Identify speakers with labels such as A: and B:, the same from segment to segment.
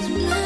A: is.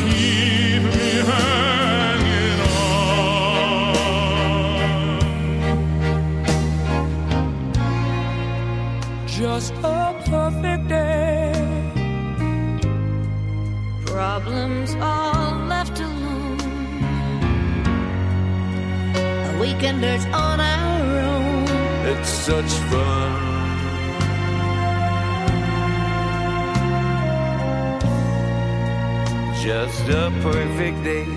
B: on.
C: Just a perfect day.
D: Problems all left alone. Weekenders on our own.
E: It's such fun. Just a perfect day.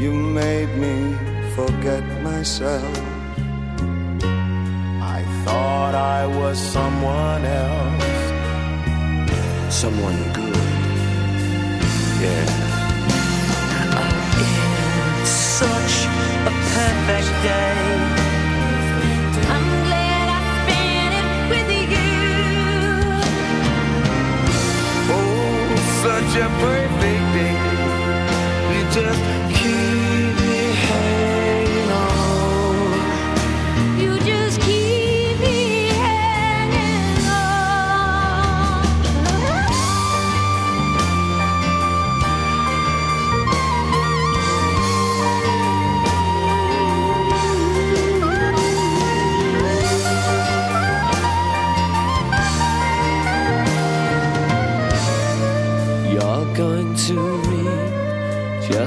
F: You made me forget myself. I thought I was someone else.
E: Someone good. Yeah.
C: Oh, It's such a perfect day.
D: I'm glad I spent it with you.
E: Oh, such a perfect day. You just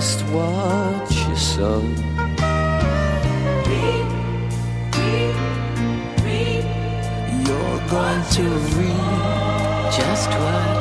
D: just
A: what you sow. You're going to reap just what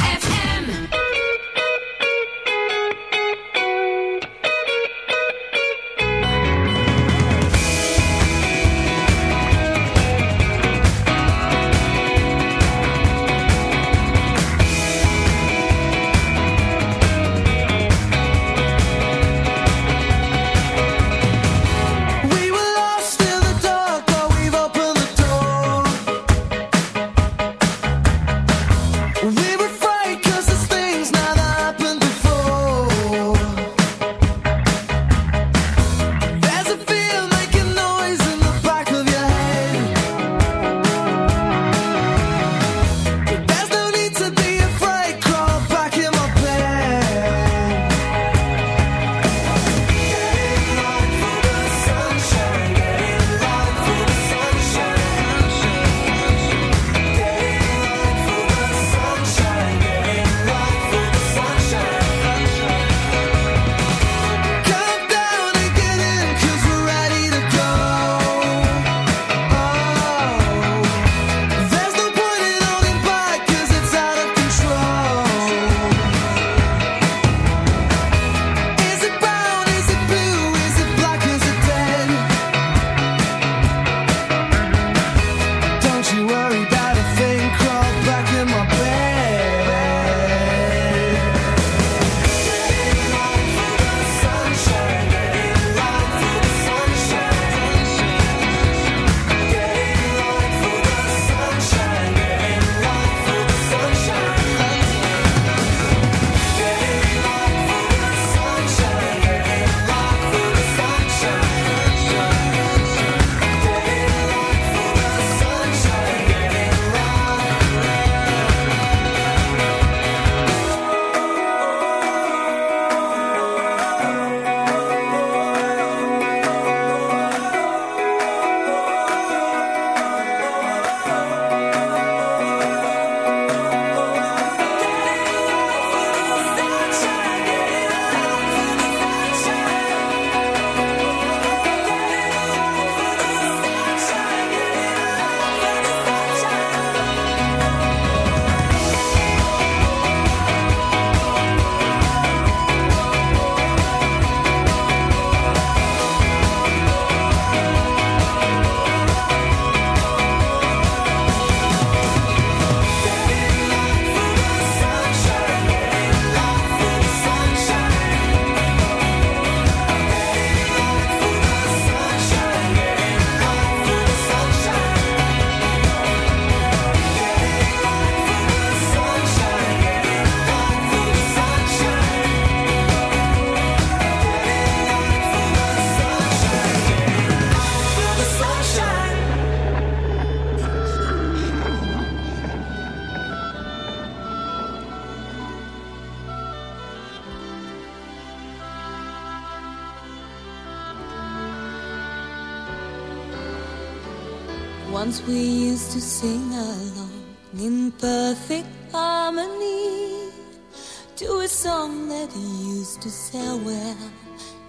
G: used to sell well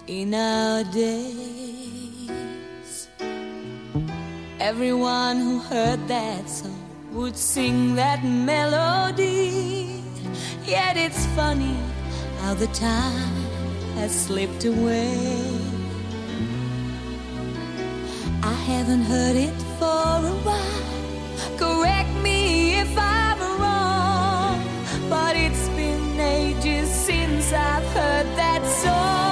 G: in our days. Everyone who heard that song would sing that melody. Yet it's funny how the time has slipped away. I haven't heard it for a while. Correct me if I'm wrong, but it's been ages since. I've heard that song.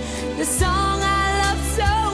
G: the song I love
H: so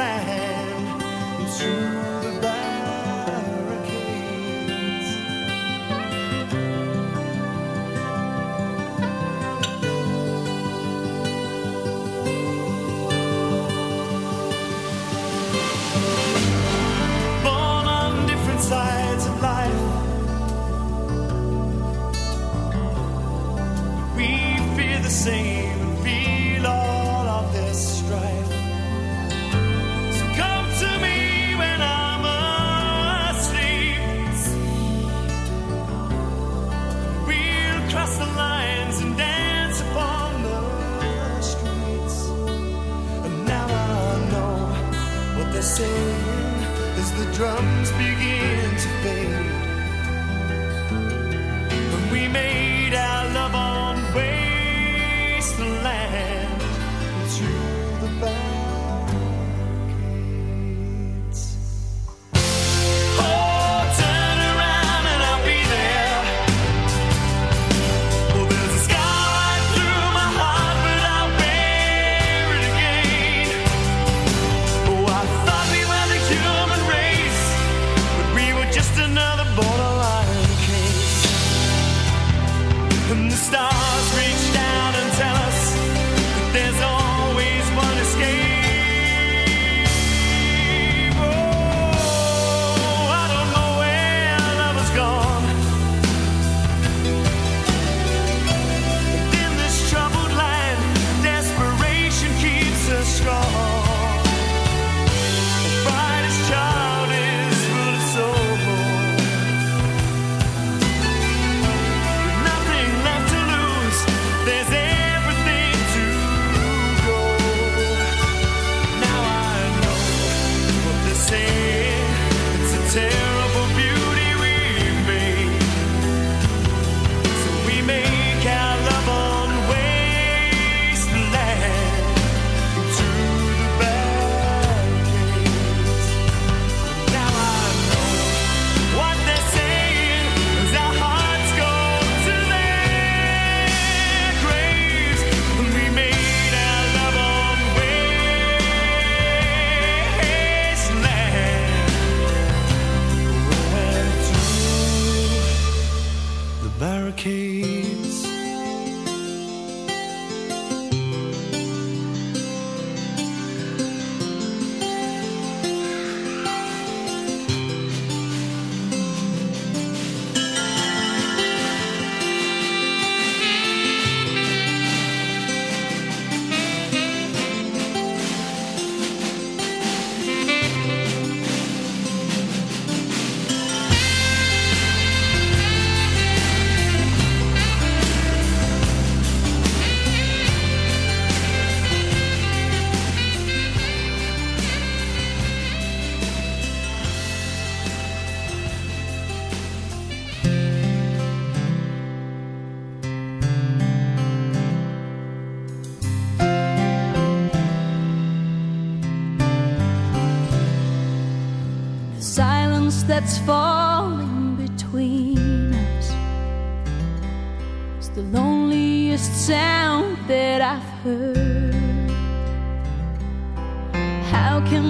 H: land.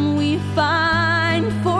H: we
I: find for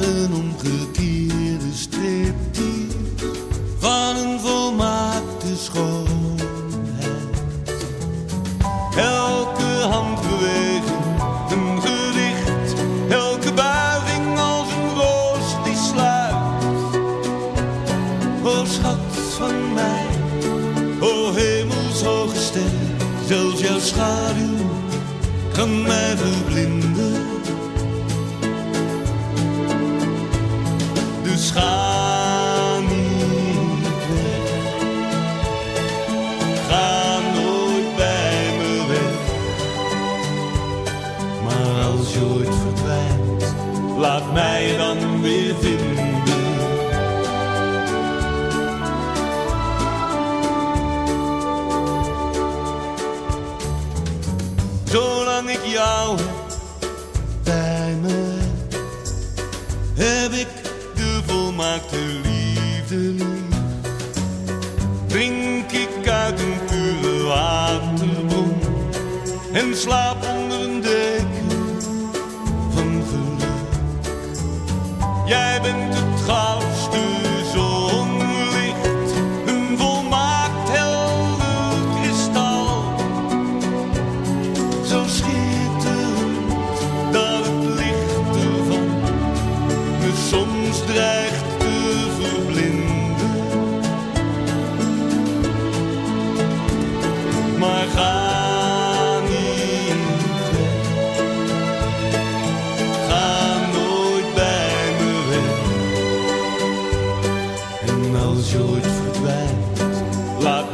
E: jaren omgegaan. love. als je ooit verdwijnt.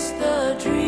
J: It's the dream.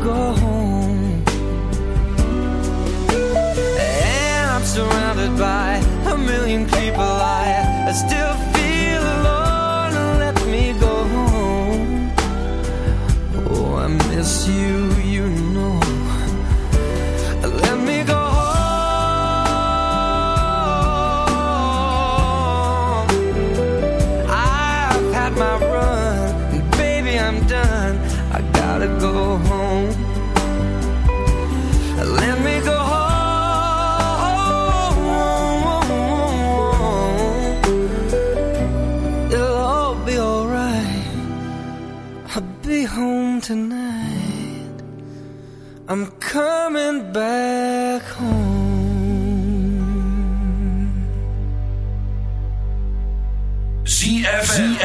J: go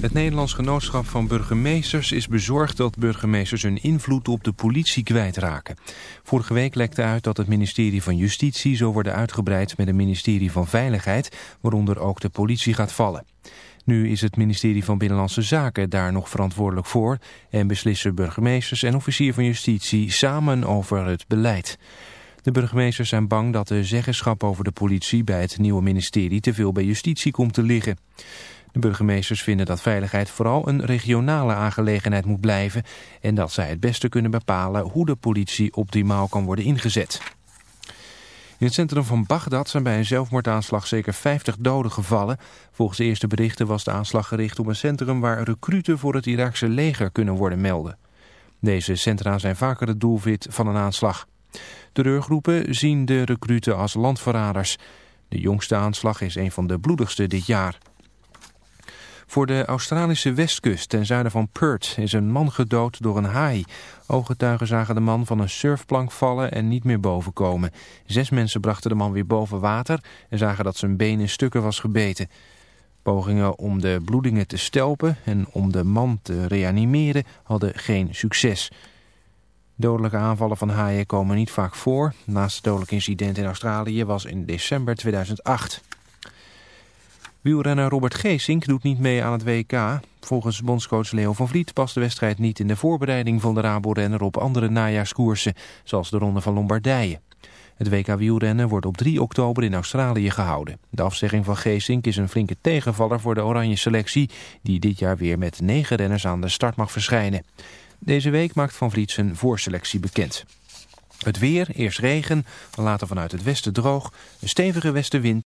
K: Het Nederlands Genootschap van Burgemeesters is bezorgd dat burgemeesters hun invloed op de politie kwijtraken. Vorige week lekte uit dat het ministerie van Justitie zou worden uitgebreid met een ministerie van Veiligheid, waaronder ook de politie gaat vallen. Nu is het ministerie van Binnenlandse Zaken daar nog verantwoordelijk voor en beslissen burgemeesters en officier van Justitie samen over het beleid. De burgemeesters zijn bang dat de zeggenschap over de politie bij het nieuwe ministerie te veel bij justitie komt te liggen. De burgemeesters vinden dat veiligheid vooral een regionale aangelegenheid moet blijven en dat zij het beste kunnen bepalen hoe de politie optimaal kan worden ingezet. In het centrum van Bagdad zijn bij een zelfmoordaanslag zeker 50 doden gevallen. Volgens eerste berichten was de aanslag gericht op een centrum waar recruten voor het Iraakse leger kunnen worden melden. Deze centra zijn vaker het doelwit van een aanslag. Terreurgroepen zien de recruten als landverraders. De jongste aanslag is een van de bloedigste dit jaar. Voor de Australische westkust ten zuiden van Perth is een man gedood door een haai. Ooggetuigen zagen de man van een surfplank vallen en niet meer boven komen. Zes mensen brachten de man weer boven water en zagen dat zijn been in stukken was gebeten. Pogingen om de bloedingen te stelpen en om de man te reanimeren hadden geen succes. Dodelijke aanvallen van haaien komen niet vaak voor. Het laatste dodelijk incident in Australië was in december 2008. Wielrenner Robert Geesink doet niet mee aan het WK. Volgens bondscoach Leo van Vliet past de wedstrijd niet in de voorbereiding van de Rabo-renner op andere najaarskoersen, zoals de Ronde van Lombardije. Het WK wielrennen wordt op 3 oktober in Australië gehouden. De afzegging van Geesink is een flinke tegenvaller voor de oranje selectie, die dit jaar weer met negen renners aan de start mag verschijnen. Deze week maakt Van Vliet zijn voorselectie bekend. Het weer, eerst regen, later vanuit het westen droog, een stevige westenwind.